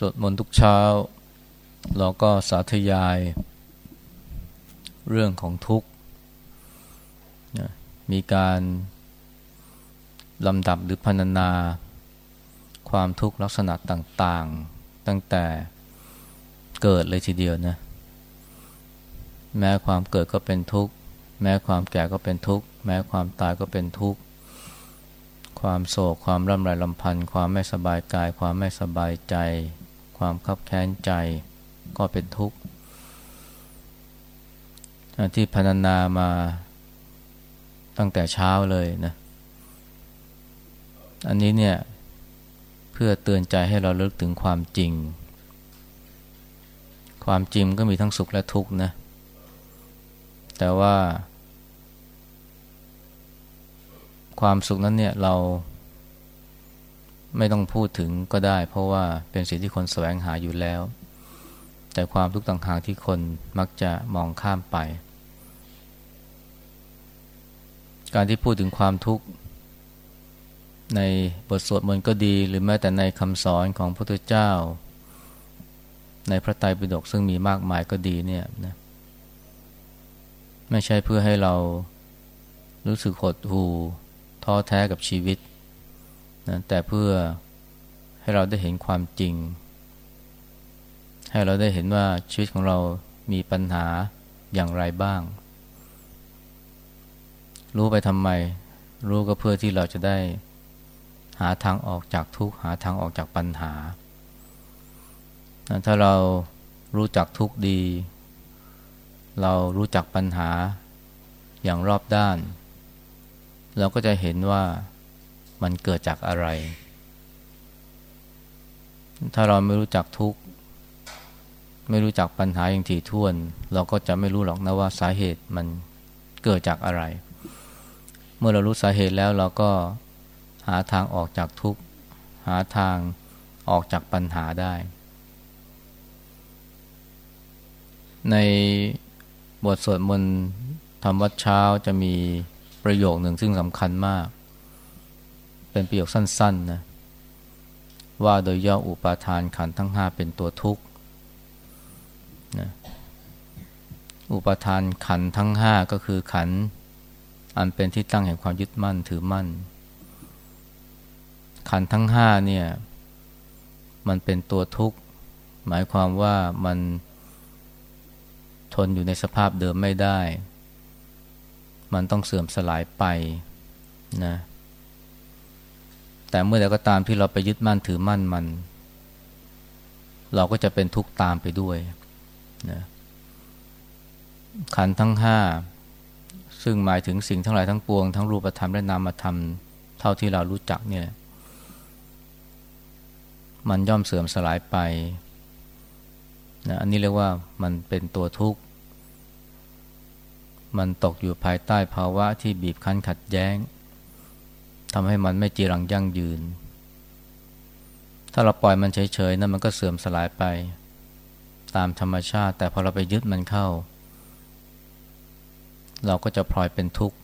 สวดมนต์ทุกเช้า เราก็สาธยาย เรื่องของทุกข์มีการลำดับหรือพรรณนา ความทุกข์ลักษณะต่าง ๆ ตั้งแต่เกิดเลยทีเดียวนะแม้ความเกิดก็เป็นทุกข์ แม้ความแก่ก็เป็นทุกข์ แม้ความตายก็เป็นทุกข์ ความโศกความร่ำไรลำพันธ์ความไม่สบายกาย ความไม่สบายใจ ความคับแค้นใจก็เป็นทุกข์ที่พรรณนามาตั้งแต่เช้าเลยนะ อันนี้เนี่ยเพื่อเตือนใจให้เราเลิกถึงความจริง ความจริงก็มีทั้งสุขและทุกข์นะ แต่ว่า ความสุขนั้นเนี่ยเรา ไม่ต้องพูดถึงก็ได้ เพราะว่าเป็นสิ่งที่คนแสวงหาอยู่แล้ว แต่ความทุกข์ต่างหากที่คนมักจะมองข้ามไป การที่พูดถึงความทุกข์ในบทสวดมนต์ก็ดี หรือแม้แต่ในคำสอนของพระพุทธเจ้า ในพระไตรปิฎกซึ่งมีมากมายก็ดีเนี่ยนะไม่ใช่เพื่อให้เรารู้สึกหดหู่ท้อแท้กับชีวิต นะแต่เพื่อให้เราได้เห็นความจริง ให้เราได้เห็นว่าชีวิตของเรามีปัญหาอย่างไรบ้าง รู้ไปทำไม รู้ก็เพื่อที่เราจะได้หาทางออกจากทุกข์หาทางออกจากปัญหา ถ้าเรารู้จักทุกข์ดี เรารู้จักปัญหาอย่างรอบด้าน เราก็จะเห็นว่า มันเกิดจากอะไร ถ้าเราไม่รู้จักทุกข์ ไม่รู้จักปัญหาอย่างถี่ถ้วน เราก็จะไม่รู้หรอกนะว่าสาเหตุมันเกิดจากอะไร เมื่อเรารู้สาเหตุแล้วเราก็หาทางออกจากทุกข์ หาทางออกจากปัญหาได้ ในบทสวดมนต์ธรรมวัดเช้าจะมีประโยคหนึ่งซึ่งสำคัญมาก เป็นประโยคสั้นๆนะว่าโดยย่ออุปาทานขันทั้งห้าเป็นตัวทุกข์นะอุปาทานขันทั้งห้าก็คือขัน อันเป็นที่ตั้งแห่งความยึดมั่นถือมั่น ขันทั้งห้าเนี่ยมันเป็นตัวทุกข์ หมายความว่ามันทนอยู่ในสภาพเดิมไม่ได้ มันต้องเสื่อมสลายไปนะ แต่เมื่อใดก็ตามที่เราไปยึดมั่นถือมั่นมัน เราก็จะเป็นทุกข์ตามไปด้วยนะขันทั้งห้าซึ่งหมายถึงสิ่งทั้งหลายทั้งปวง ทั้งรูปธรรมและนามธรรมเท่าที่เรารู้จักเนี่ยมันย่อมเสื่อมสลายไปนะอันนี้เรียกว่ามันเป็นตัวทุกข์ มันตกอยู่ภายใต้ภาวะที่บีบคั้นขัดแย้ง ทำให้มันไม่จีรังยั่งยืน ถ้าเราปล่อยมันเฉยๆนะั้นมันก็เสื่อมสลายไป ตามธรรมชาติ แต่พอเราไปยึดมันเข้า เราก็จะพลอยเป็นทุกข์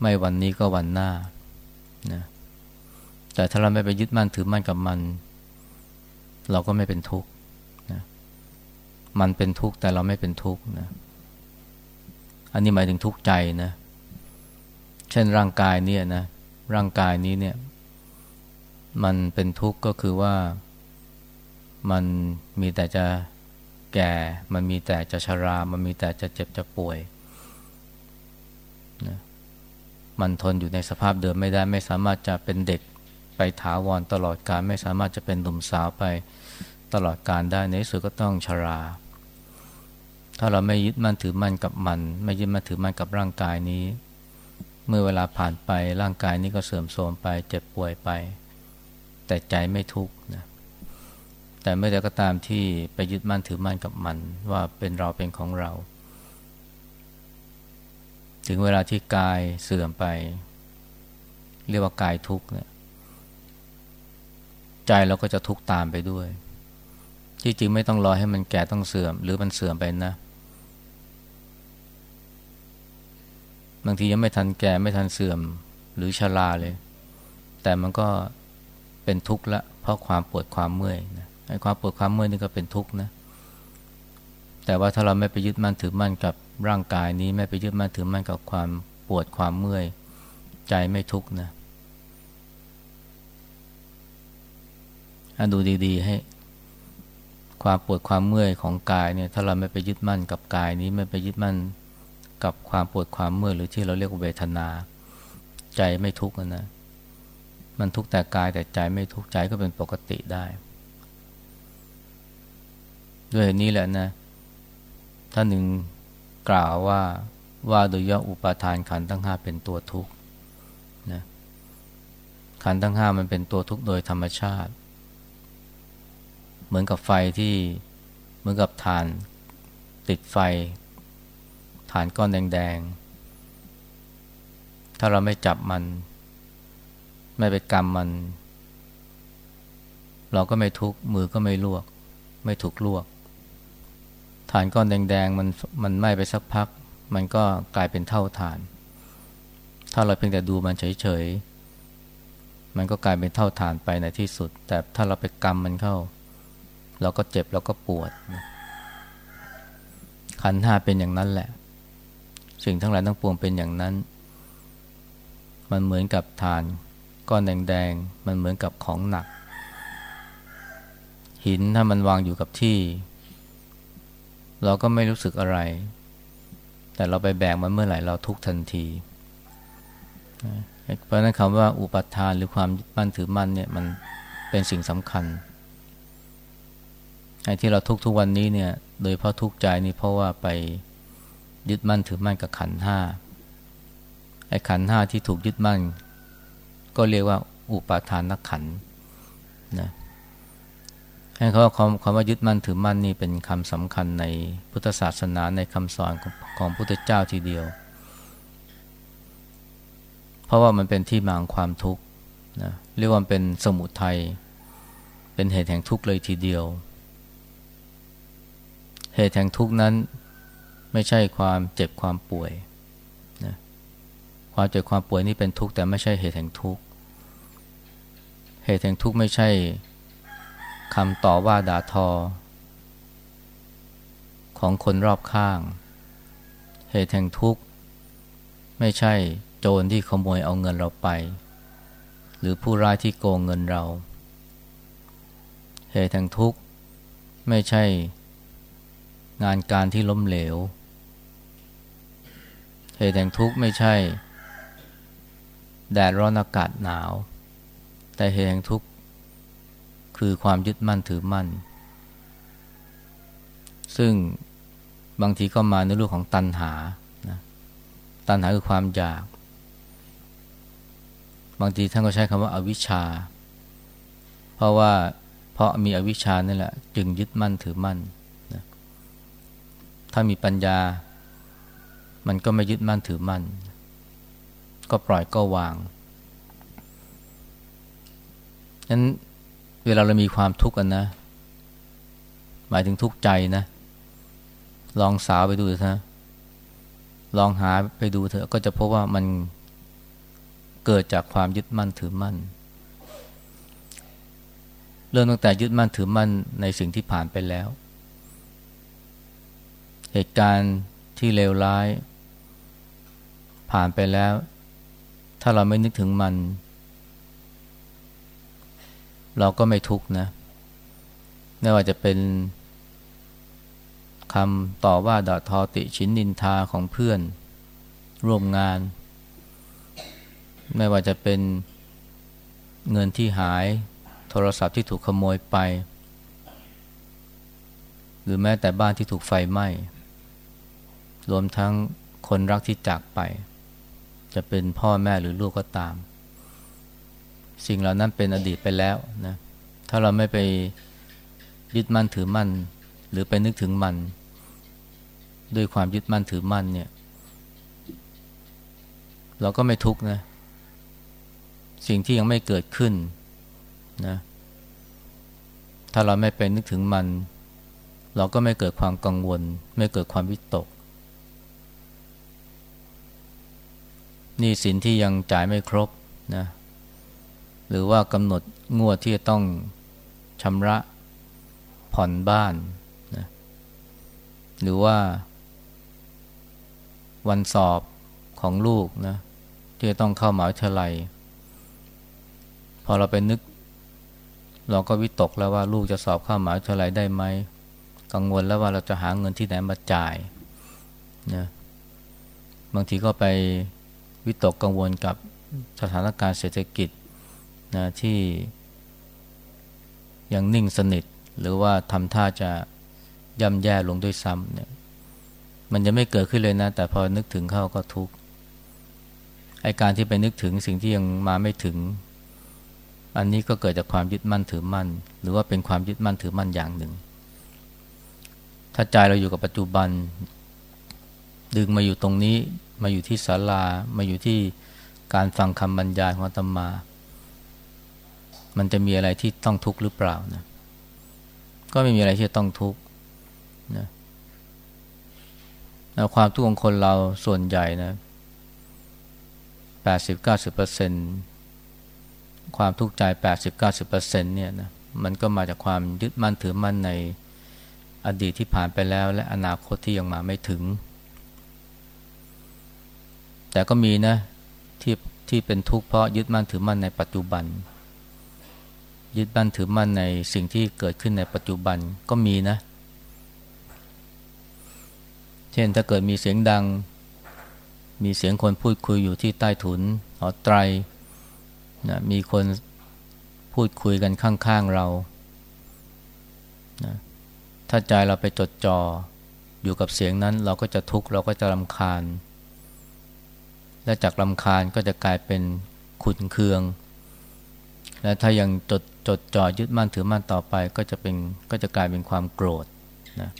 ไม่วันนี้ก็วันหน้านะแต่ถ้าเราไม่ไปยึดมั่นถือมั่นกับมัน เราก็ไม่เป็นทุกข์นะมันเป็นทุกข์แต่เราไม่เป็นทุกข์นะอันนี้หมายถึงทุกข์ใจนะเช่นร่างกายเนี่ยนะ ร่างกายนี้เนี่ย มันเป็นทุกข์ก็คือว่ามันมีแต่จะแก่ มันมีแต่จะชรา มันมีแต่จะเจ็บจะป่วยนะมันทนอยู่ในสภาพเดิมไม่ได้ ไม่สามารถจะเป็นเด็กไปถาวรตลอดการ ไม่สามารถจะเป็นหนุ่มสาวไปตลอดการได้ ในที่สุดก็ต้องชรา ถ้าเราไม่ยึดมั่นถือมั่นกับมัน ไม่ยึดมั่นถือมั่นกับร่างกายนี้ เมื่อเวลาผ่านไปร่างกายนี้ก็เสื่อมโทรมไปเจ็บป่วยไป แต่ใจไม่ทุกข์นะแต่เมื่อใดก็ตามที่ไปยึดมั่นถือมั่นกับมัน ว่าเป็นเราเป็นของเรา ถึงเวลาที่กายเสื่อมไป เรียกว่ากายทุกข์เนี่ยใจเราก็จะทุกข์ตามไปด้วย ที่จริงไม่ต้องรอให้มันแก่ต้องเสื่อม หรือมันเสื่อมไปนะ บางทียังไม่ทันแก่ไม่ทันเสื่อมหรือชราเลย แต่มันก็เป็นทุกข์ละ เพราะความปวดความเมื่อยนะไอ้ความปวดความเมื่อยนี่ก็เป็นทุกข์นะ แต่ว่าถ้าเราไม่ไปยึดมั่นถือมั่นกับร่างกายนี้ไม่ไปยึดมั่นถือมั่นกับความปวดความเมื่อย ใจไม่ทุกข์นะดูดีๆ ให้ความปวดความเมื่อยของกายเนี่ย ถ้าเราไม่ไปยึดมั่นกับกายนี้ไม่ไปยึดมั่น กับความปวดความเมื่อยหรือที่เราเรียกว่าเวทนา ใจไม่ทุกข์นะ มันทุกข์แต่กายแต่ใจไม่ทุกข์ใจก็เป็นปกติได้ ด้วยนี้แหละนะท่านหนึ่งกล่าวว่าว่าโดยย่ออุปาทานขันทั้งห้าเป็นตัวทุกข์นะขันทั้งห้ามันเป็นตัวทุกข์โดยธรรมชาติ เหมือนกับไฟที่เหมือนกับฐานติดไฟ ฐานก้อนแดงๆ ถ้าเราไม่จับมัน ไม่ไปกรรมมัน เราก็ไม่ทุกข์มือก็ไม่ลวก ไม่ถูกลวก ฐานก้อนแดงๆมันมันไหม้ไปสักพัก มันก็กลายเป็นเท่าฐาน ถ้าเราเพียงแต่ดูมันเฉยๆ มันก็กลายเป็นเท่าฐานไปในที่สุด แต่ถ้าเราไปกรรมมันเข้า เราก็เจ็บเราก็ปวดขันห้าเป็นอย่างนั้นแหละ สิ่งทั้งหลายทั้งปวงเป็นอย่างนั้น มันเหมือนกับฐานก้อนแดงๆ มันเหมือนกับของหนัก หินถ้ามันวางอยู่กับที่ เราก็ไม่รู้สึกอะไร แต่เราไปแบกมันเมื่อไหร่เราทุกทันที เพราะนั้นคำว่าอุปทานหรือความมั่นถือมั่นเนี่ยมันเป็นสิ่งสำคัญไอ้ที่เราทุกทุกวันนี้เนี่ย โดยเพราะทุกใจนี่เพราะว่าไป ยึดมั่นถือมั่นกับขันห้าไอ้ขันห้าที่ถูกยึดมั่น ก็เรียกว่าอุปาทานนักขันนะให้เขาคำคำว่ายึดมั่นถือมั่นนี่เป็นคำสำคัญในพุทธศาสนาในคำสอนของพุทธเจ้าทีเดียว เพราะว่ามันเป็นที่มาของความทุกข์นะเรียกว่าเป็นสมุทัยเป็นเหตุแห่งทุกข์เลยทีเดียว เหตุแห่งทุกข์นั้น ไม่ใช่ความเจ็บความป่วยนะความเจ็บความป่วยนี่เป็นทุกข์แต่ไม่ใช่เหตุแห่งทุกข์เหตุแห่งทุกข์ไม่ใช่คำต่อว่าด่าทอ ของคนรอบข้าง เหตุแห่งทุกข์ไม่ใช่โจรที่ขโมยเอาเงินเราไป หรือผู้ร้ายที่โกงเงินเรา เหตุแห่งทุกข์ไม่ใช่งานการที่ล้มเหลว เหตุแห่งทุกข์ไม่ใช่ แดดร้อนอากาศหนาว แต่เหตุแห่งทุกข์คือความยึดมั่นถือมั่น ซึ่งบางทีก็มาในรูปของตัณหานะตัณหาคือความอยาก บางทีท่านก็ใช้คำว่าอาวิชชา เพราะว่าเพราะมีอวิชชานั่แหละ จึงยึดมั่นถือมั่นนะถ้ามีปัญญา มันก็ไม่ยึดมั่นถือมั่น ก็ปล่อยก็วางนั้นเวลาเรามีความทุกข์กันนะ หมายถึงทุกข์ใจนะ ลองสาวไปดูเถอะลองหาไปดูเถอะก็จะพบว่ามันเกิดจากความยึดมั่นถือมั่น เริ่มตั้งแต่ยึดมั่นถือมั่นในสิ่งที่ผ่านไปแล้ว เหตุการณ์ที่เลวร้าย ผ่านไปแล้ว ถ้าเราไม่นึกถึงมัน เราก็ไม่ทุกข์นะ ไม่ว่าจะเป็นคำต่อว่าด่าทอติชินนินทาของเพื่อน ร่วมงาน ไม่ว่าจะเป็นเงินที่หายโทรศัพท์ที่ถูกขโมยไป หรือแม้แต่บ้านที่ถูกไฟไหม้ รวมทั้งคนรักที่จากไป จะเป็นพ่อแม่หรือลูกก็ตาม สิ่งเหล่านั้นเป็นอดีตไปแล้วนะถ้าเราไม่ไปยึดมั่นถือมั่น หรือไปนึกถึงมัน ด้วยความยึดมั่นถือมั่นเนี่ย เราก็ไม่ทุกข์นะ สิ่งที่ยังไม่เกิดขึ้นนะถ้าเราไม่ไปนึกถึงมัน เราก็ไม่เกิดความกังวล ไม่เกิดความวิตก นี่สินที่ยังจ่ายไม่ครบนะหรือว่ากำหนดงวดที่จะต้องชำระผ่อนบ้านนะหรือว่า วันสอบของลูกนะที่จะต้องเข้าหมหาวิทยาลัย พอเราไปนึก เราก็วิตกแล้วว่าลูกจะสอบเข้ามหาวิทยาลัยได้ไหมกังวลแล้วว่าเราจะหาเงินที่ไหนมาจ่ายนะบางทีก็ไป วิตกกังวลกับสถานการณ์เศรษฐกิจนะที่ยังนิ่งสนิท หรือว่าทำท่าจะย่ำแย่ลงด้วยซ้ำเนี่ยมันจะไม่เกิดขึ้นเลยนะ แต่พอนึกถึงเข้าก็ทุกข์ไอการที่ไปนึกถึงสิ่งที่ยังมาไม่ถึง อันนี้ก็เกิดจากความยึดมั่นถือมั่น หรือว่าเป็นความยึดมั่นถือมั่นอย่างหนึ่ง ถ้าใจเราอยู่กับปัจจุบัน ดึงมาอยู่ตรงนี้มาอยู่ที่ศาลามาอยู่ที่การฟังคำบรรยายของธรรมา มันจะมีอะไรที่ต้องทุกข์หรือเปล่านะก็ไม่มีอะไรที่ต้องทุกข์นะความทุกข์ของคนเราส่วนใหญ่นะแปดสิบเก้าสิบเปอร์เซ็นความทุกข์ใจแปดสิบเก้าสิบเปอร์เซ็นเนี่ยนะมันก็มาจากความยึดมั่นถือมั่นในอดีตที่ผ่านไปแล้ว และอนาคตที่ยังมาไม่ถึง แต่ก็มีนะที่ที่เป็นทุกข์เพราะยึดมั่นถือมั่นในปัจจุบัน ยึดมั่นถือมั่นในสิ่งที่เกิดขึ้นในปัจจุบันก็มีนะ เช่นถ้าเกิดมีเสียงดัง มีเสียงคนพูดคุยอยู่ที่ใต้ถุนหอไตรนะมีคนพูดคุยกันข้างๆเรานะถ้าใจเราไปจดจอ่ออยู่กับเสียงนั้นเราก็จะทุกข์เราก็จะรำคาญ และจากรำคาญก็จะกลายเป็นขุนเคือง และถ้ายังจดจดจ่อยึดมั่นถือมั่นต่อไปก็จะเป็นก็จะกลายเป็นความโกรธนะ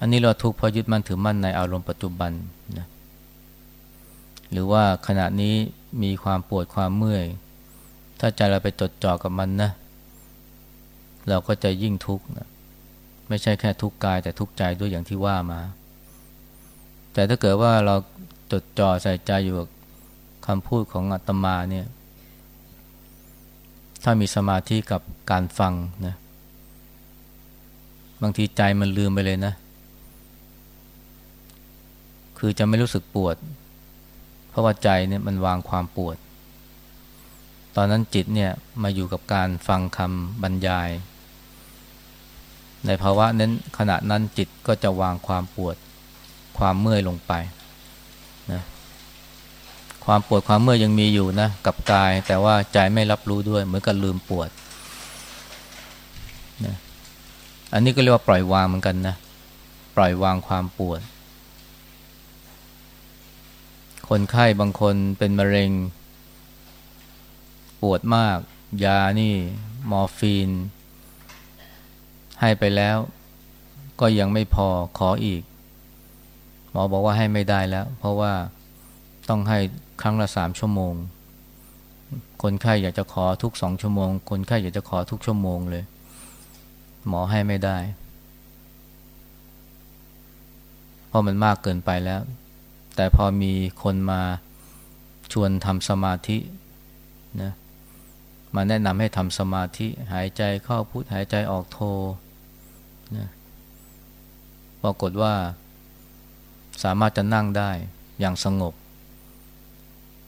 อันนี้เราทุกข์เพราะยึดมั่นถือมั่นในอารมณ์ปัจจุบันนะหรือว่าขณะนี้มีความปวดความเมื่อย ถ้าใจเราไปจดจ่อกับมันนะ เราก็จะยิ่งทุกข์นะไม่ใช่แค่ทุกข์กายแต่ทุกข์ใจด้วยอย่างที่ว่ามา แต่ถ้าเกิดว่าเรา จดจ่อใส่ใจอยู่กับคำพูดของอาตมาเนี่ย ถ้ามีสมาธิกับการฟังนะบางทีใจมันลืมไปเลยนะ คือจะไม่รู้สึกปวด เพราะว่าใจเนี่ยมันวางความปวด ตอนนั้นจิตเนี่ยมาอยู่กับการฟังคำบรรยาย ในภาวะนั้นขณะนั้นจิตก็จะวางความปวด ความเมื่อยลงไป ความปวดความเมื่อยยังมีอยู่นะกับกาย แต่ว่าใจไม่รับรู้ด้วย เหมือนกับลืมปวดนะอันนี้ก็เรียกว่าปล่อยวางเหมือนกันนะปล่อยวางความปวด คนไข้บางคนเป็นมะเร็ง ปวดมาก ยานี่มอร์ฟีน ให้ไปแล้ว ก็ยังไม่พอขออีก หมอบอกว่าให้ไม่ได้แล้ว เพราะว่า ต้องให้ครั้งละสามชั่วโมง คนไข้อยากจะขอทุกสองชั่วโมง คนไข้อยากจะขอทุกชั่วโมงเลย หมอให้ไม่ได้ เพราะมันมากเกินไปแล้ว แต่พอมีคนมาชวนทำสมาธินะมาแนะนำให้ทำสมาธิหายใจเข้าพุทหายใจออกโทนะปรากฏว่าสามารถจะนั่งได้อย่างสงบ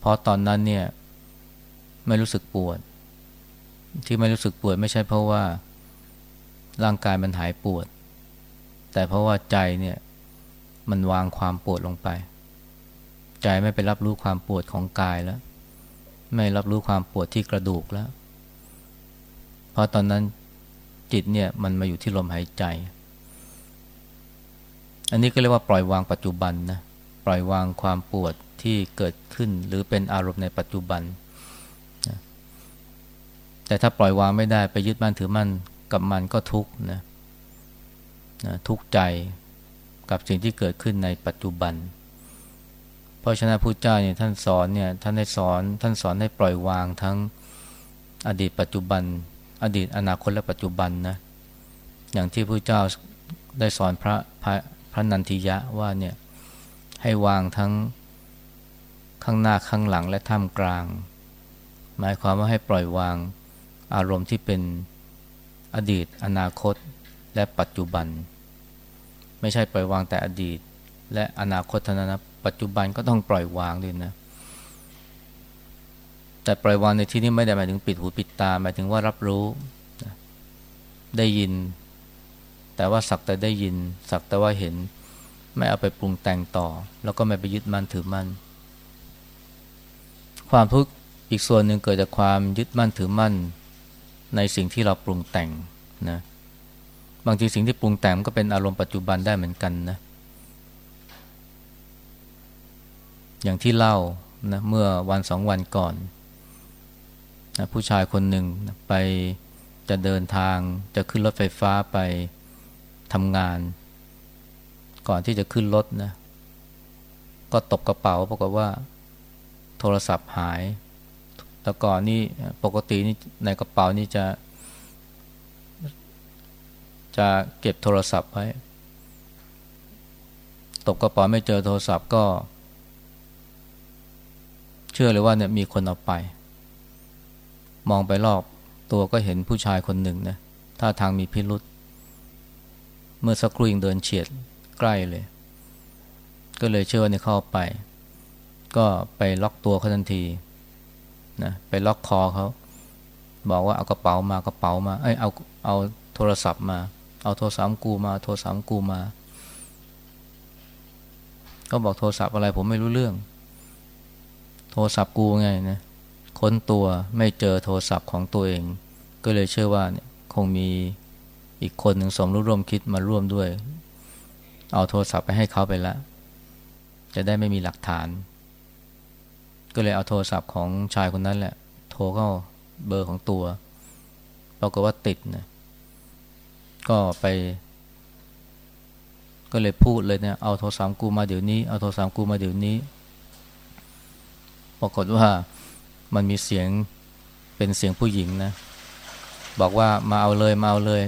เพราะตอนนั้นเนี่ยไม่รู้สึกปวด ที่ไม่รู้สึกปวดไม่ใช่เพราะว่าร่างกายมันหายปวด แต่เพราะว่าใจเนี่ยมันวางความปวดลงไป ใจไม่ไปรับรู้ความปวดของกายแล้ว ไม่รับรู้ความปวดที่กระดูกแล้ว เพราะตอนนั้นจิตเนี่ยมันมาอยู่ที่ลมหายใจ อันนี้ก็เรียกว่าปล่อยวางปัจจุบันนะ ปล่อยวางความปวดที่เกิดขึ้น หรือเป็นอารมณ์ในปัจจุบันนะแต่ถ้าปล่อยวางไม่ได้ไปยึดมั่นถือมั่นกับมันก็ทุกข์นะนะทุกข์ใจกับสิ่งที่เกิดขึ้นในปัจจุบัน เพราะฉะนั้นพระเจ้าเนี่ยท่านสอนเนี่ยท่านได้สอนท่านสอนให้ปล่อยวางทั้งอดีตปัจจุบัน อดีตอนาคตและปัจจุบันนะอย่างที่พระเจ้าได้สอนพระพระพระนันทิยะว่าเนี่ย ให้วางทั้งข้างหน้าข้างหลังและท่ามกลาง หมายความว่าให้ปล่อยวางอารมณ์ที่เป็นอดีต อนาคต และปัจจุบัน ไม่ใช่ปล่อยวางแต่อดีต และอนาคตเท่านั้นนะปัจจุบันก็ต้องปล่อยวางด้วยนะแต่ปล่อยวางในที่นี้ไม่ได้หมายถึงปิดหูปิดตาหมายถึงว่ารับรู้ได้ยิน แต่ว่าสักแต่ได้ยิน สักแต่ว่าเห็น ไม่เอาไปปรุงแต่งต่อ แล้วก็ไม่ไปยึดมั่นถือมั่น ความทุกข์อีกส่วนหนึ่งเกิดจากความยึดมั่นถือมั่น ในสิ่งที่เราปรุงแต่งนะบางทีสิ่งที่ปรุงแต่งก็เป็นอารมณ์ปัจจุบันได้เหมือนกันนะอย่างที่เล่านะเมื่อวันสองวันก่อนนะผู้ชายคนหนึ่งไปจะเดินทางจะขึ้นรถไฟฟ้าไปทำงาน ก่อนที่จะขึ้นรถนะ ก็ตกกระเป๋าปรากฏว่า โทรศัพท์หายแล้วก่อนนี่ปกตินี่ในกระเป๋านี่จะ จะเก็บโทรศัพท์ไว้ ตกกระเป๋าไม่เจอโทรศัพท์ก็ เชื่อเลยว่าเนี่ยมีคนเอาไป มองไปรอบตัวก็เห็นผู้ชายคนหนึ่งนะท่าทางมีพิรุษเมื่อสักครู่ยังเดินเฉียด ใกล้เลย ก็เลยเชื่อว่าเนี่ยเข้าไป ก็ไปล็อกตัวเขาทันทีนะไปล็อกคอเขาบอกว่าเอากระเป๋ามากระเป๋ามาเอ้ยเอาเอาโทรศัพท์มา เอาโทรศัพท์กูมา โทรศัพท์กูมาก็บอกโทรศัพท์อะไรผมไม่รู้เรื่อง โทรศัพท์กูไงนะค้นตัวไม่เจอโทรศัพท์ของตัวเอง ก็เลยเชื่อว่าเนี่ยคงมีอีกคนหนึ่งสมรู้ร่วมคิดมาร่วมด้วย เอาโทรศัพท์ไปให้เขาไปแล้วจะได้ไม่มีหลักฐาน ก็เลยเอาโทรศัพท์ของชายคนนั้นแหละ โทรเข้าเบอร์ของตัวปรากฏว่าติดนะก็ไป ก็เลยพูดเลยเนี่ยเอาโทรศัพท์กูมาเดี๋ยวนี้เอาโทรศัพท์กูมาเดี๋ยวนี้ปรากฏว่ามันมีเสียงเป็นเสียงผู้หญิงนะ บอกว่ามาเอาเลยมาเอาเลย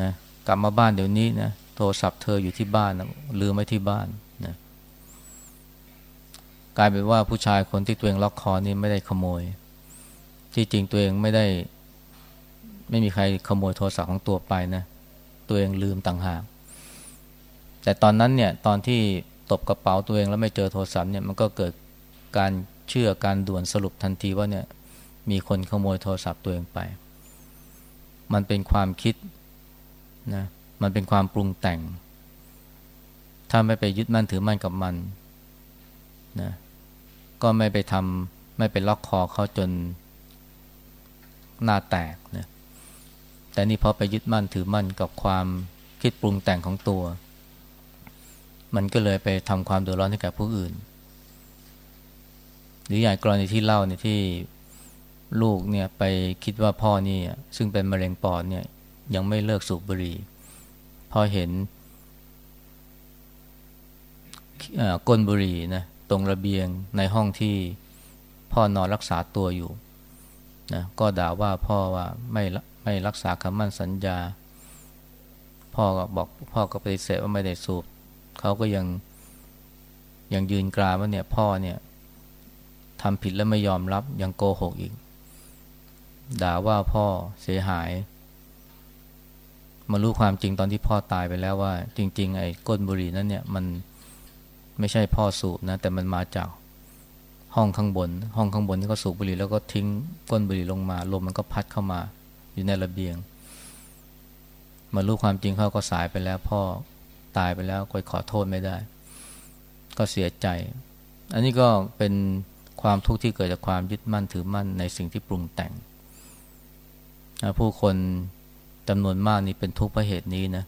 นะกลับมาบ้านเดี๋ยวนี้นะ โทรศัพท์เธออยู่ที่บ้านนะลืมไว้ที่บ้านนะกลายเป็นว่าผู้ชายคนที่ตัวเองล็อกคอนี่ไม่ได้ขโมย ที่จริงตัวเองไม่ได้ ไม่มีใครขโมยโทรศัพท์ของตัวไปนะ ตัวเองลืมต่างหาก แต่ตอนนั้นเนี่ยตอนที่ตบกระเป๋าตัวเองแล้วไม่เจอโทรศัพท์เนี่ยมันก็เกิดการเชื่อการด่วนสรุปทันทีว่าเนี่ยมีคนขโมยโทรศัพท์ตัวเองไป มันเป็นความคิดนะ มันเป็นความปรุงแต่ง ถ้าไม่ไปยึดมั่นถือมั่นกับมันนะก็ไม่ไปทำไม่ไปล็อกคอเขาจนหน้าแตกนะแต่นี่พอไปยึดมั่นถือมั่นกับความคิดปรุงแต่งของตัว มันก็เลยไปทำความเดือดร้อนให้แก่ผู้อื่น หรืออย่างกรณีที่เล่าเนี่ยที่ลูกเนี่ยไปคิดว่าพ่อนี่ซึ่งเป็นมะเร็งปอดเนี่ยยังไม่เลิกสูบบุหรี่ พอเห็นก้นบุหรี่นะตรงระเบียงในห้องที่พ่อนอนรักษาตัวอยู่นะก็ด่าว่าพ่อว่าไม่ไม่รักษาคำมั่นสัญญา พ่อก็บอกพ่อก็ปฏิเสธว่าไม่ได้สูบเขาก็ยังยังยืนกรานว่าเนี่ยพ่อเนี่ยทำผิดแล้วไม่ยอมรับยังโกหกอีก ด่าว่าพ่อเสียหาย มารู้ความจริงตอนที่พ่อตายไปแล้วว่า จริง ๆ ไอ้ก้นบุหรี่นั้นเนี่ยมันไม่ใช่พ่อสูบนะ แต่มันมาจากห้องข้างบน ห้องข้างบนที่เขาสูบบุหรี่แล้วก็ทิ้งก้นบุหรี่ลงมาลมมันก็พัดเข้ามา อยู่ในระเบียง มารู้ความจริงเขาก็สายไปแล้ว พ่อตายไปแล้วก็ขอโทษไม่ได้ ก็เสียใจ อันนี้ก็เป็นความทุกข์ที่เกิดจากความยึดมั่นถือมั่นในสิ่งที่ปรุงแต่ง ผู้คน จำนวนมากนี่เป็นทุกข์เพราะเหตุนี้นะ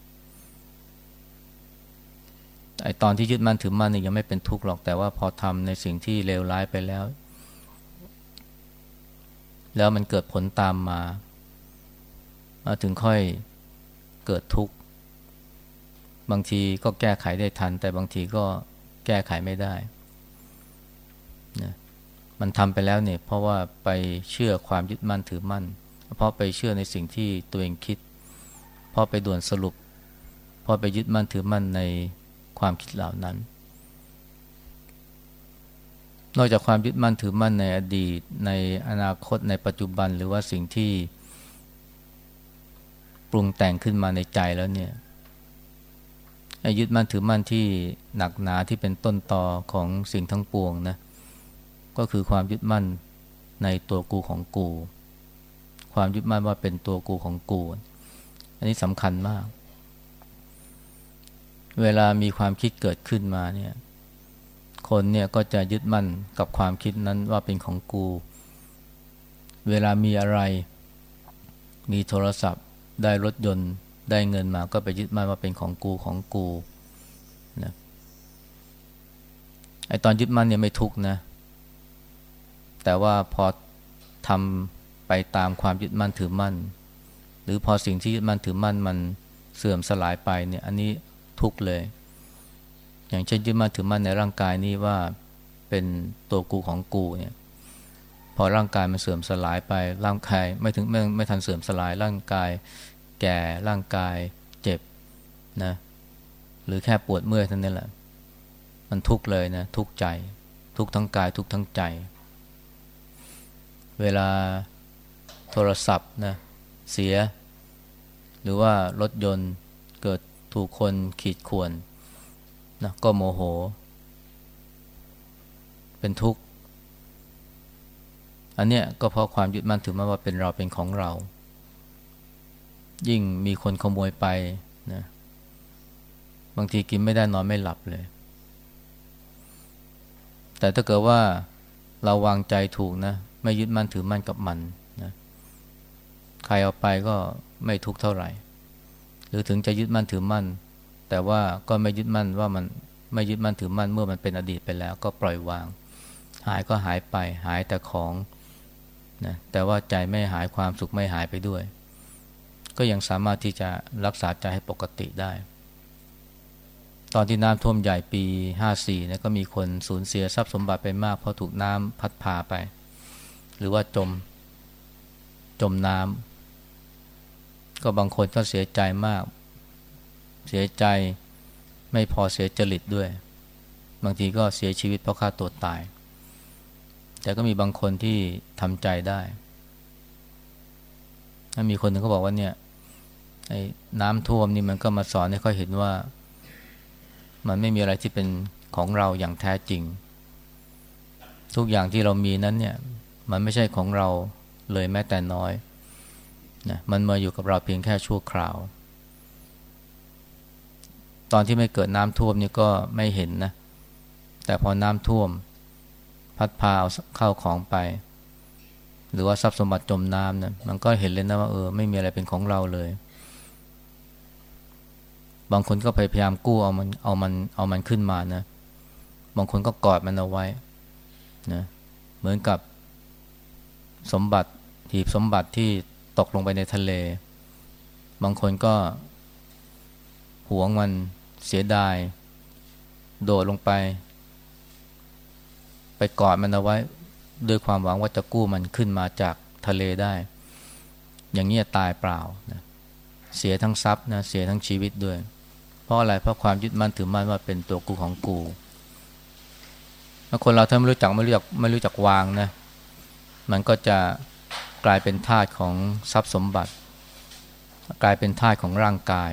ไอตอนที่ยึดมั่นถือมั่นนี่ยังไม่เป็นทุกข์หรอกแต่ว่าพอทำในสิ่งที่เลวร้ายไปแล้ว แล้วมันเกิดผลตามมามาถึงค่อยเกิดทุกข์บางทีก็แก้ไขได้ทัน แต่บางทีก็แก้ไขไม่ได้นะมันทำไปแล้วเนี่ยเพราะว่าไปเชื่อความยึดมั่นถือมั่น เพราะไปเชื่อในสิ่งที่ตัวเองคิด ราะไปด่วนสรุป เพราะไปยึดมั่นถือมั่นในความคิดเหล่านั้น นอกจากความยึดมั่นถือมั่นในอดีต ในอนาคตในปัจจุบันหรือว่าสิ่งที่ ปรุงแต่งขึ้นมาในใจแล้วเนี่ยยึดมั่นถือมั่นที่หนักหนาที่เป็นต้นตอของสิ่งทั้งปวงนะก็คือความยึดมั่นในตัวกูของกู ความยึดมั่นว่าเป็นตัวกูของกู อันนี้สำคัญมาก เวลามีความคิดเกิดขึ้นมาเนี่ย คนเนี่ยก็จะยึดมั่นกับความคิดนั้นว่าเป็นของกู เวลามีอะไร มีโทรศัพท์ ได้รถยนต์ ได้เงินมาก็ไปยึดมั่นว่าเป็นของกูของกูนะไอตอนยึดมั่นเนี่ยไม่ทุกนะ แต่ว่าพอทำไปตามความยึดมั่นถือมั่น หรือพอสิ่งที่มันถือมั่นมันเสื่อมสลายไปเนี่ยอันนี้ทุกเลย อย่างเช่นยึดมั่นถือมั่นในร่างกายนี้ว่าเป็นตัวกูของกูเนี่ยพอร่างกายมันเสื่อมสลายไปร่างกายไม่ถึงไม่ไม่ทันเสื่อมสลายร่างกาย แก่ร่างกายเจ็บนะหรือแค่ปวดเมื่อยเท่านั้นแหละ มันทุกข์เลยนะทุกข์ใจ ทุกข์ทั้งกายทุกข์ทั้งใจ เวลาโทรศัพท์นะเสีย หรือว่ารถยนต์เกิดถูกคนขีดข่วนนะก็โมโห เป็นทุกข์ อันเนี้ยก็เพราะความยึดมั่นถือมั่นว่าเป็นเราเป็นของเรา ยิ่งมีคนขโมยไปนะบางทีกินไม่ได้นอนไม่หลับเลย แต่ถ้าเกิดว่าเราวางใจถูกนะ ไม่ยึดมั่นถือมั่นกับมันนะใครเอาไปก็ ไม่ทุกข์เท่าไหร่ หรือถึงจะยึดมั่นถือมั่น แต่ว่าก็ไม่ยึดมั่นว่ามันไม่ยึดมั่นถือมั่นเมื่อมันเป็นอดีตไปแล้ว ก็ปล่อยวาง หายก็หายไป หายแต่ของนะแต่ว่าใจไม่หายความสุขไม่หายไปด้วย ก็ยังสามารถที่จะรักษาใจให้ปกติได้ ตอนที่น้ำท่วมใหญ่ปี 54นะก็มีคนสูญเสียทรัพย์สมบัติไปมากเพราะถูกน้ำพัดพาไป หรือว่าจม จมน้ำ ก็บางคนก็เสียใจมาก เสียใจไม่พอเสียจริตด้วย บางทีก็เสียชีวิตเพราะฆ่าตัวตาย แต่ก็มีบางคนที่ทำใจได้ถ้ามีคนหนึ่งเขาบอกว่าเนี่ยไอ้น้ำท่วมนี่มันก็มาสอนให้เขาเห็นว่า มันไม่มีอะไรที่เป็นของเราอย่างแท้จริง ทุกอย่างที่เรามีนั้นเนี่ย มันไม่ใช่ของเราเลยแม้แต่น้อย นะมันมาอยู่กับเราเพียงแค่ชั่วคราว ตอนที่ไม่เกิดน้ำท่วมนี่ก็ไม่เห็นนะ แต่พอน้ำท่วม พัดพาเอาเข้าของไป หรือว่าทรัพย์สมบัติจมน้ำนะมันก็เห็นเลยนะว่าเออไม่มีอะไรเป็นของเราเลย บางคนก็พยายามกู้เอามันเอามันเอามันขึ้นมานะ บางคนก็กอดมันเอาไว้นะเหมือนกับสมบัติหีบสมบัติที่ ตกลงไปในทะเล บางคนก็หวงมันเสียดาย โดดลงไป ไปกอดมันเอาไว้ด้วยความหวังว่าจะกู้มันขึ้นมาจากทะเลได้ อย่างนี้ตายเปล่านะเสียทั้งทรัพย์นะเสียทั้งชีวิตด้วย เพราะอะไรเพราะความยึดมั่นถือมั่นว่าเป็นตัวกูของกูถ้าคนเราถ้าไม่รู้จักไม่รู้จักไม่รู้จักวางนะ มันก็จะ กลายเป็นทาสของทรัพย์สมบัติ กลายเป็นทาสของร่างกาย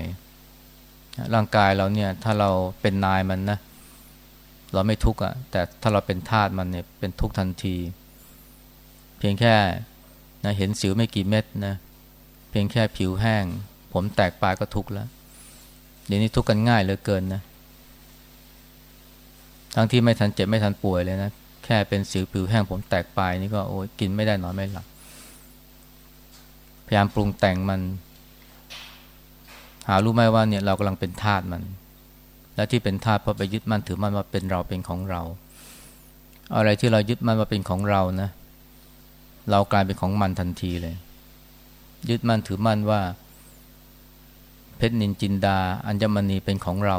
ร่างกายเราเนี่ยถ้าเราเป็นนายมันนะเราไม่ทุกข์อะแต่ถ้าเราเป็นทาสมันเนี่ยเป็นทุกข์ทันที เพียงแค่นะเห็นสิวไม่กี่เม็ดนะเพียงแค่ผิวแห้ง ผมแตกปลายก็ทุกข์แล้วเดี๋ยวนี้ทุกข์กันง่ายเหลือเกินนะทั้งที่ไม่ทันเจ็บไม่ทันป่วยเลยนะแค่เป็นสิวผิวแห้งผมแตกปลายนี่ก็โอ้ยกินไม่ได้นอนไม่หลับ พยายามปรุงแต่งมัน หารู้ไหมว่าเนี่ยเรากำลังเป็นทาสมัน และที่เป็นทาสเพราะไปยึดมั่นถือมั่นว่าเป็นเราเป็นของเรา อะไรที่เรายึดมั่นว่าเป็นของเรานะ เรากลายเป็นของมันทันทีเลย ยึดมั่นถือมั่นว่า เพชรนินจินดา อัญมณีเป็นของเรา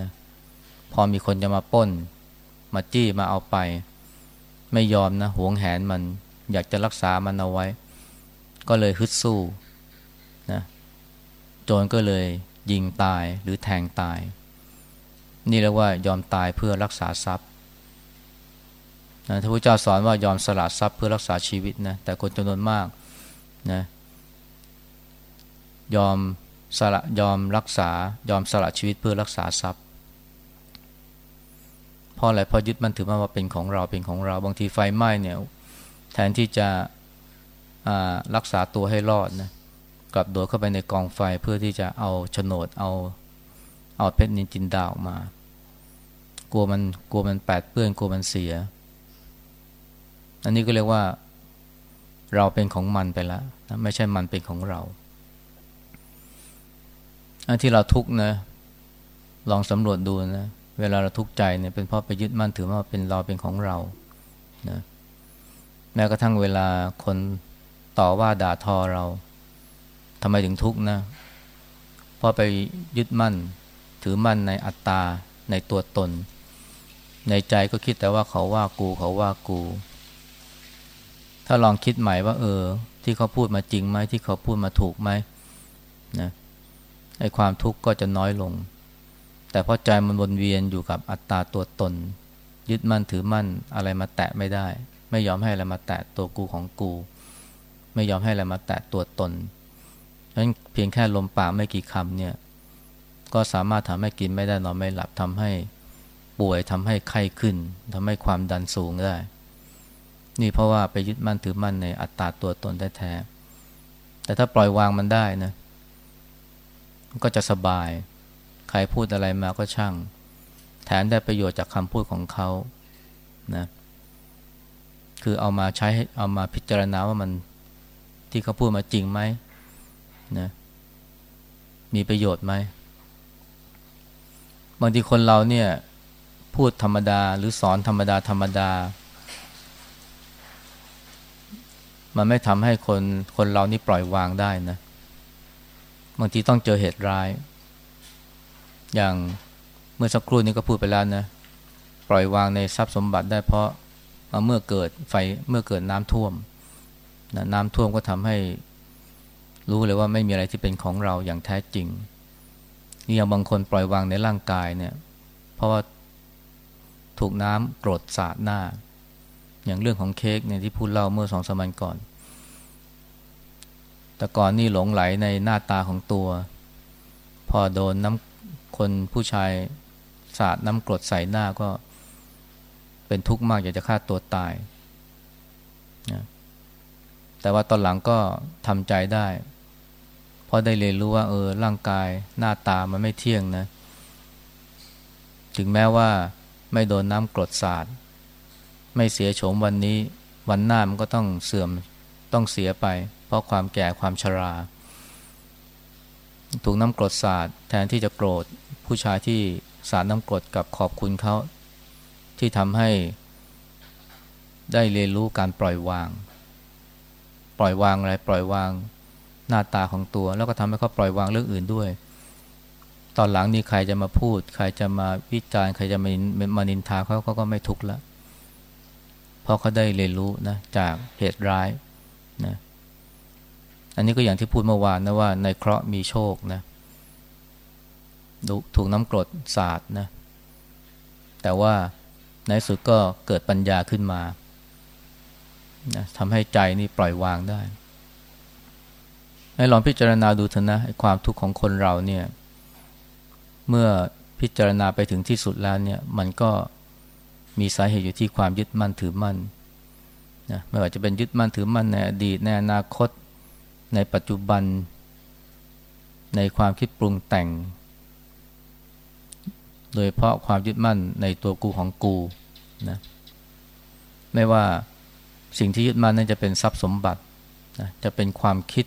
นะพอมีคนจะมาป้น มาจี้มาเอาไป ไม่ยอมนะหวงแหนมัน อยากจะรักษามันเอาไว้ ก็เลยฮึดสู้นะโจรก็เลยยิงตายหรือแทงตาย นี่เรียกว่ายอมตายเพื่อรักษาทรัพย์นะพระพุทธเจ้าสอนว่ายอมสละทรัพย์เพื่อรักษาชีวิตนะแต่คนจำนวนมากนะยอมสละยอมรักษายอมสละชีวิตเพื่อรักษาทรัพย์เพราะอะไรเพราะยึดมันถือว่าเป็นของเราเป็นของเราบางทีไฟไหม้เนี่ยแทนที่จะ รักษาตัวให้รอดนะกลับโดดเข้าไปในกองไฟเพื่อที่จะเอาโฉนดเอาเอาเพชรนินจินดาออกมา กลัวมันกลัวมันแปดเปื้อนกลัวมันเสีย อันนี้ก็เรียกว่าเราเป็นของมันไปแล้วนะไม่ใช่มันเป็นของเราอันที่เราทุกข์นะ ลองสำรวจดูนะเวลาเราทุกข์ใจเนี่ยเป็นเพราะไปยึดมั่นถือว่าเป็นเราเป็นของเรานะแม้กระทั่งเวลาคน ต่อว่าด่าทอเราทำไมถึงทุกข์นะ เพราะไปยึดมั่น ถือมั่นในอัตตา ในตัวตน ในใจก็คิดแต่ว่าเขาว่ากูเขาว่ากู ถ้าลองคิดใหม่ว่า เออ ที่เขาพูดมาจริงไหมที่เขาพูดมาถูกไหมนะไอ้ความทุกข์ก็จะน้อยลง แต่เพราะใจมันวนเวียนอยู่กับอัตตาตัวตน ยึดมั่นถือมั่นอะไรมาแตะไม่ได้ ไม่ยอมให้อะไรมาแตะตัวกูของกู ไม่ยอมให้อะไรมาแตะตัวตนฉะนั้นเพียงแค่ลมปากไม่กี่คำเนี่ย ก็สามารถทำให้กินไม่ได้นอนไม่หลับทำให้ป่วยทำให้ไข้ขึ้นทำให้ความดันสูงได้ นี่เพราะว่าไปยึดมั่นถือมั่นในอัตตาตัวตนแท้ๆแต่ถ้าปล่อยวางมันได้นะก็จะสบาย ใครพูดอะไรมาก็ช่าง แถมได้ประโยชน์จากคำพูดของเขานะคือเอามาใช้เอามาพิจารณาว่ามัน ที่เขาพูดมาจริงไหมนะมีประโยชน์ไหมบางทีคนเราเนี่ยพูดธรรมดาหรือสอนธรรมดาธรรมดา มันไม่ทำให้คนคนเรานี่ปล่อยวางได้นะบางทีต้องเจอเหตุร้าย อย่างเมื่อสักครู่นี้ก็พูดไปแล้วนะปล่อยวางในทรัพย์สมบัติได้เพราะเมื่อเกิดไฟเมื่อเกิดน้ำท่วม นะน้ำท่วมก็ทำให้รู้เลยว่าไม่มีอะไรที่เป็นของเราอย่างแท้จริงนี่อย่างบางคนปล่อยวางในร่างกายเนี่ย เพราะว่าถูกน้ำกรดสาดหน้า อย่างเรื่องของเค้กเนี่ยที่พูดเล่าเมื่อสองสมัยก่อน แต่ก่อนนี่หลงไหลในหน้าตาของตัว พอโดนน้ำคนผู้ชายสาดน้ำกรดใส่หน้าก็เป็นทุกข์มากอยากจะฆ่าตัวตายนะ แต่ว่าตอนหลังก็ทำใจได้ เพราะได้เรียนรู้ว่า เออ ร่างกายหน้าตามันไม่เที่ยงนะ ถึงแม้ว่าไม่โดนน้ำกรดสาดไม่เสียโฉมวันนี้ วันหน้ามันก็ต้องเสื่อมต้องเสียไป เพราะความแก่ความชรา ถูกน้ำกรดสาดแทนที่จะโกรธ ผู้ชายที่สาดน้ำกรดกับขอบคุณเขาที่ทำให้ได้เรียนรู้การปล่อยวาง ปล่อยวางอะไร ปล่อยวางหน้าตาของตัว แล้วก็ทำให้เขาปล่อยวางเรื่องอื่นด้วย ตอนหลังนี้ใครจะมาพูด ใครจะมาวิจารณ์ใครจะมามานินทาเขาเขาก็ไม่ทุกข์ล้วเพราะเขาได้เรียนรู้นะจากเหตุร้ายนะอันนี้ก็อย่างที่พูดเมื่อวานนะว่าในเคราะห์มีโชคนะถูกน้ำกรดสาดนะแต่ว่าในสุดก็เกิดปัญญาขึ้นมา นะทำให้ใจนี่ปล่อยวางได้ให้ลองพิจารณาดูเถอะนะความทุกข์ของคนเราเนี่ย เมื่อพิจารณาไปถึงที่สุดแล้วเนี่ย มันก็มีสาเหตุอยู่ที่ความยึดมั่นถือมั่นนะไม่ว่าจะเป็นยึดมั่นถือมั่นในอดีตในอนาคต ในปัจจุบัน ในความคิดปรุงแต่ง โดยเพราะความยึดมั่นในตัวกูของกูนะไม่ว่า สิ่งที่ยึดมั่นนั้นจะเป็นทรัพย์สมบัตินะจะเป็นความคิด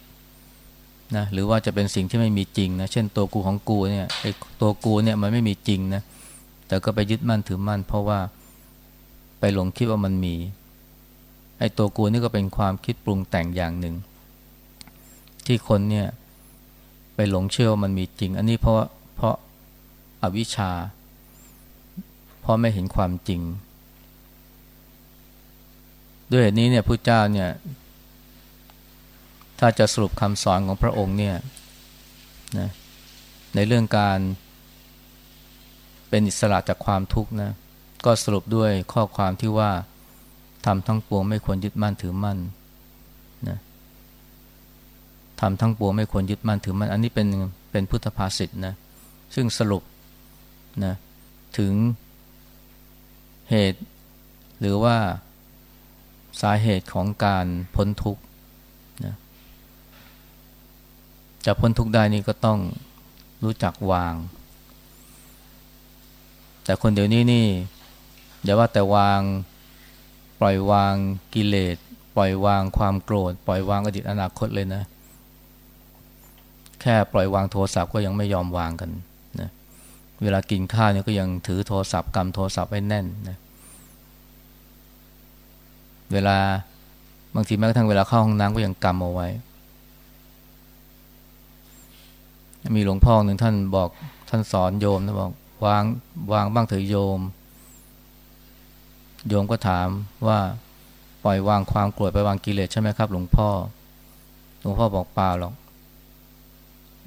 นะหรือว่าจะเป็นสิ่งที่ไม่มีจริงนะเช่นตัวกูของกูเนี่ยไอ้ตัวกูเนี่ยมันไม่มีจริงนะแต่ก็ไปยึดมั่นถือมั่น เพราะว่าไปหลงคิดว่ามันมีไอ้ตัวกูนี่ก็เป็นความคิดปรุงแต่งอย่างหนึ่ง ที่คนเนี่ยไปหลงเชื่อว่ามันมีจริง อันนี้เพราะเพราะอาวิชชาเพราะไม่เห็นความจริง ด้วยเหตุนี้เนี่ยพระเจ้าเนี่ย ถ้าจะสรุปคำสอนของพระองค์เนี่ยนะในเรื่องการเป็นอิสระจากความทุกข์นะก็สรุปด้วยข้อความที่ว่าทำทั้งปวงไม่ควรยึดมั่นถือมั่นนะทำทั้งปวงไม่ควรยึดมั่นถือมั่น อันนี้เป็นเป็นพุทธภาษิตนะซึ่งสรุปนะถึงเหตุ หรือว่า สาเหตุของการพ้นทุกข์นะจะพ้นทุกข์ได้นี่ก็ต้องรู้จักวาง แต่คนเดี๋ยวนี้นี่อย่าว่าแต่วางปล่อยวางกิเลสปล่อยวางความโกรธ ปล่อยวางอดีตอนาคตเลยนะ แค่ปล่อยวางโทรศัพท์ก็ยังไม่ยอมวางกันนะเวลากินข้าวเนี่ยก็ยังถือโทรศัพท์กำโทรศัพท์ไว้แน่นนะ เวลาบางทีแม้กระทั่งเวลาเข้าห้องน้ำก็ยังกำเอาไว้ มีหลวงพ่อหนึ่งท่านบอกท่านสอนโยมนะบอกวางวางบ้างเถอะโยม โยมก็ถามว่าปล่อยวางความโกรธไปวางกิเลสใช่ไหมครับ หลวงพ่อ หลวงพ่อบอกเปล่าหรอก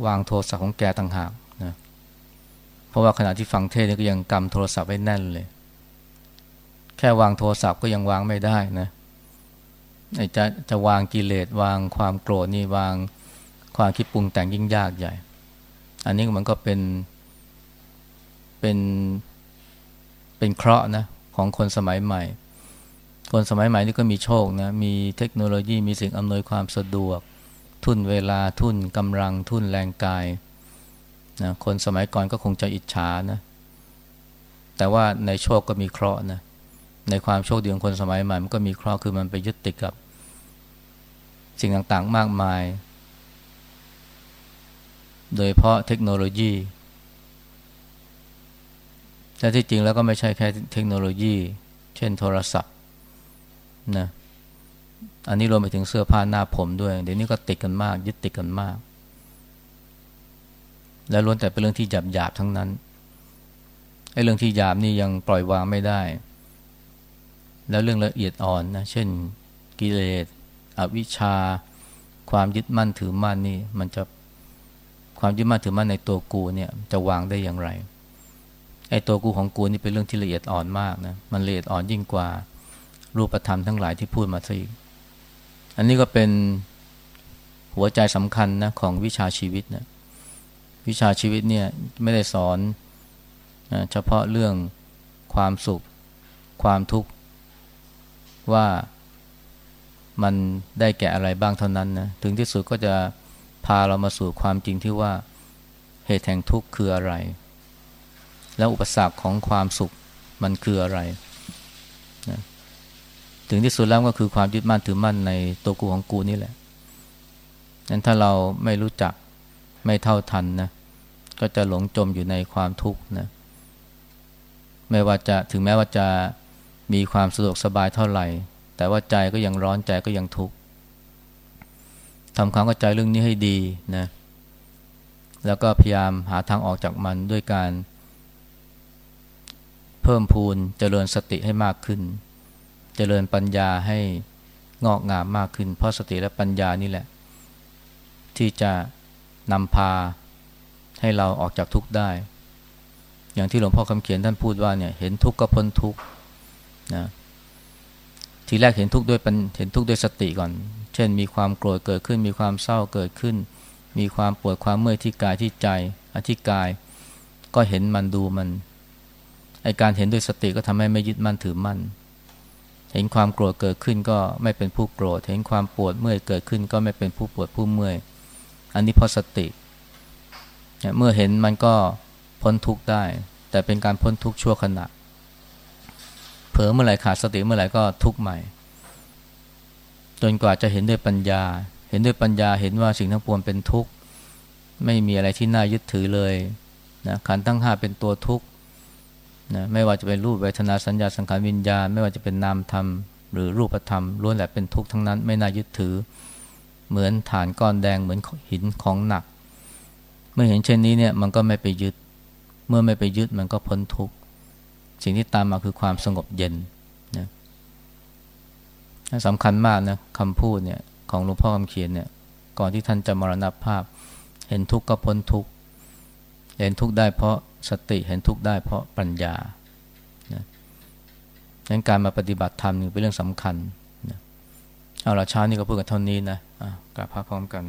วางโทรศัพท์ของแกต่างหากนะเพราะว่าขณะที่ฟังเทศนี่ก็ยังกำโทรศัพท์ไว้แน่นเลย แค่วางโทรศัพท์ก็ยังวางไม่ได้นะจะจะวางกิเลสวางความโกรธนี่วางความคิดปรุงแต่งยิ่งยากใหญ่ อันนี้มันก็เป็นเป็นเป็นเคราะห์นะของคนสมัยใหม่ คนสมัยใหม่นี่ก็มีโชคนะมีเทคโนโลยีมีสิ่งอำนวยความสะดวก ทุนเวลาทุนกำลังทุนแรงกายนะคนสมัยก่อนก็คงจะอิจฉานะแต่ว่าในโชคก็มีเคราะห์นะ ในความโชคดีของคนสมัยใหม่มันก็มีเคราะห์คือมันไปยึดติดกับ สิ่งต่างๆมากมาย โดยเพราะเทคโนโลยีแต่ที่จริงแล้วก็ไม่ใช่แค่เทคโนโลยี เช่นโทรศัพท์นะอันนี้รวมไปถึงเสื้อผ้าหน้าผมด้วย เดี๋ยวนี้ก็ติดกันมาก ยึดติดกันมาก และล้วนแต่เป็นเรื่องที่หยาบหยาบทั้งนั้นไอ้เรื่องที่หยาบนี่ยังปล่อยวางไม่ได้ แล้วเรื่องละเอียดอ่อนนะเช่นกิเลสอวิชชา ความยึดมั่นถือมั่นนี่มันจะความยึดมั่นถือมั่นในตัวกูเนี่ยจะวางได้อย่างไรไอ้ตัวกูของกูนี่เป็นเรื่องที่ละเอียดอ่อนมากนะมันละเอียดอ่อนยิ่งกว่ารูปธรรมทั้งหลายที่พูดมาซะอีกอันนี้ก็เป็นหัวใจสำคัญนะของวิชาชีวิตนะวิชาชีวิตเนี่ยไม่ได้สอนนะเฉพาะเรื่องความสุข ความทุกข์ ว่ามันได้แก่อะไรบ้างเท่านั้นนะถึงที่สุดก็จะพาเรามาสู่ความจริงที่ว่าเหตุแห่งทุกข์คืออะไร แล้วอุปสรรคของความสุขมันคืออะไรนะถึงที่สุดแล้วก็คือความยึดมั่นถือมั่นในตัวกูของกูนี่แหละนั้นถ้าเราไม่รู้จักไม่เท่าทันนะก็จะหลงจมอยู่ในความทุกข์นะไม่ว่าจะถึงแม้ว่าจะ มีความสะดวกสบายเท่าไหร่ แต่ว่าใจก็ยังร้อนใจก็ยังทุกข์ทำความเข้าใจเรื่องนี้ให้ดีนะแล้วก็พยายามหาทางออกจากมันด้วยการเพิ่มพูนเจริญสติให้มากขึ้น เจริญปัญญาให้งอกงามมากขึ้น เพราะสติและปัญญานี่แหละ ที่จะนำพาให้เราออกจากทุกข์ได้ อย่างที่หลวงพ่อคำเขียนท่านพูดว่าเนี่ยเห็นทุกข์ก็พ้นทุกข์ นะทีแรกเห็นทุกข์ด้วยเห็นทุกข์ด้วยสติก่อน เช่น มีความโกรธเกิดขึ้น มีความเศร้าเกิดขึ้น มีความปวดความเมื่อยที่กายที่ใจอธิกาย ก็เห็นมันดูมันไอการเห็นด้วยสติก็ทำให้ไม่ยึดมั่นถือมั่นเห็นความโกรธเกิดขึ้นก็ไม่เป็นผู้โกรธ เห็นความปวดเมื่อยเกิดขึ้น ก็ไม่เป็นผู้ปวดผู้เมื่อย อันนี้เพราะสติ เมื่อเห็นมันก็พ้นทุกข์ได้ แต่เป็นการพ้นทุกข์ชั่วขณะ ลอเมื่อไหร่ขาดสติเมื่อไหร่ก็ทุกข์ใหม่ จนกว่าจะเห็นด้วยปัญญา เห็นด้วยปัญญาเห็นว่าสิ่งทั้งปวงเป็นทุกข์ไม่มีอะไรที่น่ายึดถือเลยนะขันทั้งห้าเป็นตัวทุกข์นะไม่ว่าจะเป็นรูปเวทนาสัญญาสังขารวิญญาณ ไม่ว่าจะเป็นนามธรรม หรือรูปธรรมล้วนแหละเป็นทุกข์ทั้งนั้นไม่น่ายึดถือ เหมือนฐานก้อนแดงเหมือนหินของหนัก เมื่อเห็นเช่นนี้เนี่ยมันก็ไม่ไปยึด เมื่อไม่ไปยึดมันก็พ้นทุกข์ สิ่งที่ตามมาคือความสงบเย็นนะสำคัญมากนะคำพูดเนี่ยของหลวงพ่อคำเขียนเนี่ยก่อนที่ท่านจะมรณภาพ เห็นทุกข์ก็พ้นทุกข์เห็นทุกข์ได้เพราะสติเห็นทุกข์ได้เพราะปัญญานั้นการมาปฏิบัติธรรมเป็นเรื่องสำคัญนะเอาละเช้านี้ก็พูดกันเท่านี้นะะกลับพักพร้อมกัน